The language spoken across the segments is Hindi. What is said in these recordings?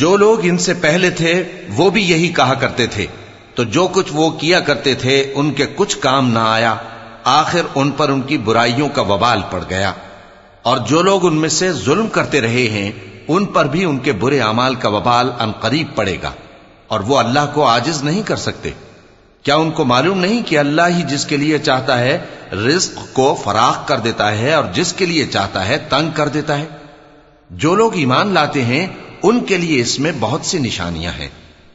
जो लोग इनसे पहले थे वो भी यही कहा करते थे तो जो कुछ वो किया करते थे उनके कुछ काम ना आया आखिर उन पर उनकी बुराइयों का वबाल पड़ गया और जो लोग उनमें से जुल्म करते रहे हैं उन पर भी उनके बुरे अमाल का वबाल अनकरीब पड़ेगा और वो अल्लाह को आजिज नहीं कर सकते क्या उनको मालूम नहीं कि अल्लाह ही जिसके लिए चाहता है रिस्क को फराख कर देता है और जिसके लिए चाहता है तंग कर देता है जो लोग ईमान लाते हैं उनके लिए इसमें बहुत सी निशानियां हैं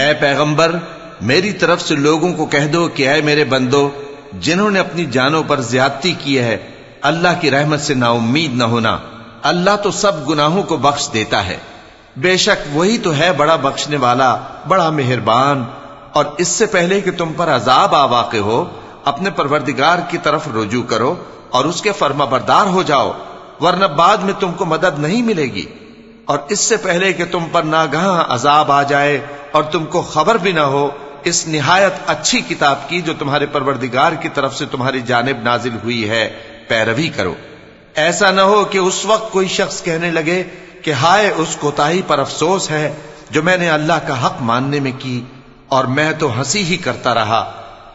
ए पैगंबर मेरी तरफ से लोगों को कह दो कि ऐ मेरे बंदो जिन्होंने अपनी जानों पर ज्यादती की है अल्लाह की रहमत से नाउम्मीद न होना अल्लाह तो सब गुनाहों को बख्श देता है बेशक वही तो है बड़ा बख्शने वाला, बड़ा मेहरबान। और इससे पहले कि तुम पर अजाब आ वाक़ हो, अपने परवरदिगार की तरफ़ रुजू करो और उसके फर्मा बरदार हो जाओ, वरना बाद में तुमको मदद नहीं मिलेगी। और इससे पहले कि तुम पर नागह अजाब आ जाए और तुमको खबर भी ना हो, इस निहायत अच्छी किताब की जो तुम्हारे परवरदिगार की तरफ़ से तुम्हारी जानब नाजिल हुई है, पैरवी करो। ऐसा ना हो कि उस वक्त कोई शख्स कहने लगे कि हाय उस कोताही पर अफसोस है जो मैंने अल्लाह का हक मानने में की और मैं तो हंसी ही करता रहा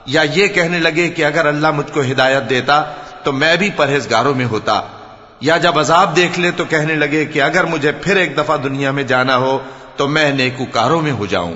या ये कहने लगे कि अगर अल्लाह मुझको हिदायत देता तो मैं भी परहेजगारों में होता या जब अजाब देख ले तो कहने लगे कि अगर मुझे फिर एक दफा दुनिया में जाना हो तो मैं नेकुकारों में हो जाऊं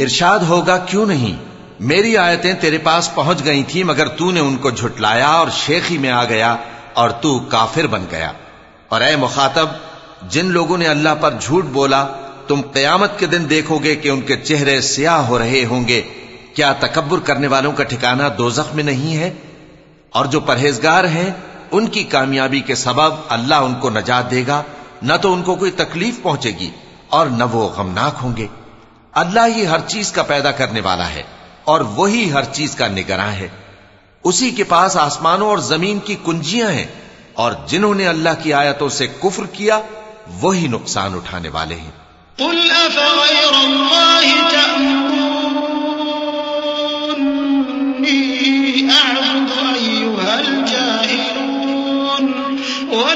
इरशाद होगा क्यों नहीं मेरी आयतें तेरे पास पहुंच गई थी मगर तूने उनको झुटलाया और शेखी में आ गया और तू काफिर बन गया और ए मुखातब जिन लोगों ने अल्लाह पर झूठ बोला तुम कयामत के दिन देखोगे कि उनके चेहरे स्याह हो रहे होंगे क्या तकबर करने वालों का ठिकाना दोजख में नहीं है और जो परहेजगार हैं उनकी कामयाबी के सबब अल्लाह उनको नजात देगा, न तो उनको कोई तकलीफ़ पहुंचेगी और न वो गमनाक होंगे। अल्लाह ही हर चीज़ का पैदा करने वाला है और वही हर चीज़ का निगरान है। उसी के पास आसमानों और ज़मीन की कुंजियाँ हैं और जिन्होंने अल्लाह की आयतों से कुफ्र किया, वही नुकसान उठाने वाले हैं।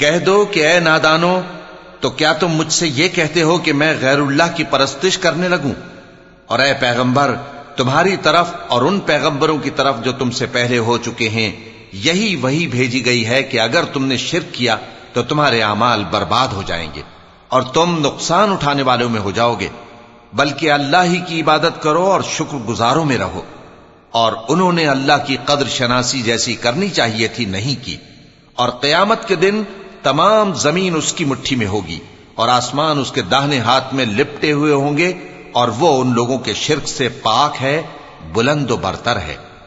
कह दो कि ए नादानो तो क्या तुम मुझसे ये कहते हो कि मैं गैरुल्लाह की परस्तिश करने लगूं और ए पैगंबर तुम्हारी तरफ और उन पैगंबरों की तरफ जो तुमसे पहले हो चुके हैं यही वही भेजी गई है कि अगर तुमने शिरक किया तो तुम्हारे अमाल बर्बाद हो जाएँगे और तुम नुकसान उठाने वालों में हो जाओगे। बल्कि अल्लाह ही की इबादत करो और शुक्र गुजारों में रहो। और उन्होंने अल्लाह की कद्र शनासी जैसी करनी चाहिए थी नहीं की। और कयामत के दिन तमाम ज़मीन उसकी मुट्ठी में होगी और आसमान उसके दाहने हाथ में लिपटे हुए होंगे और वो उन लोगों के शिरक से पाक है, बुलंद बरतर है।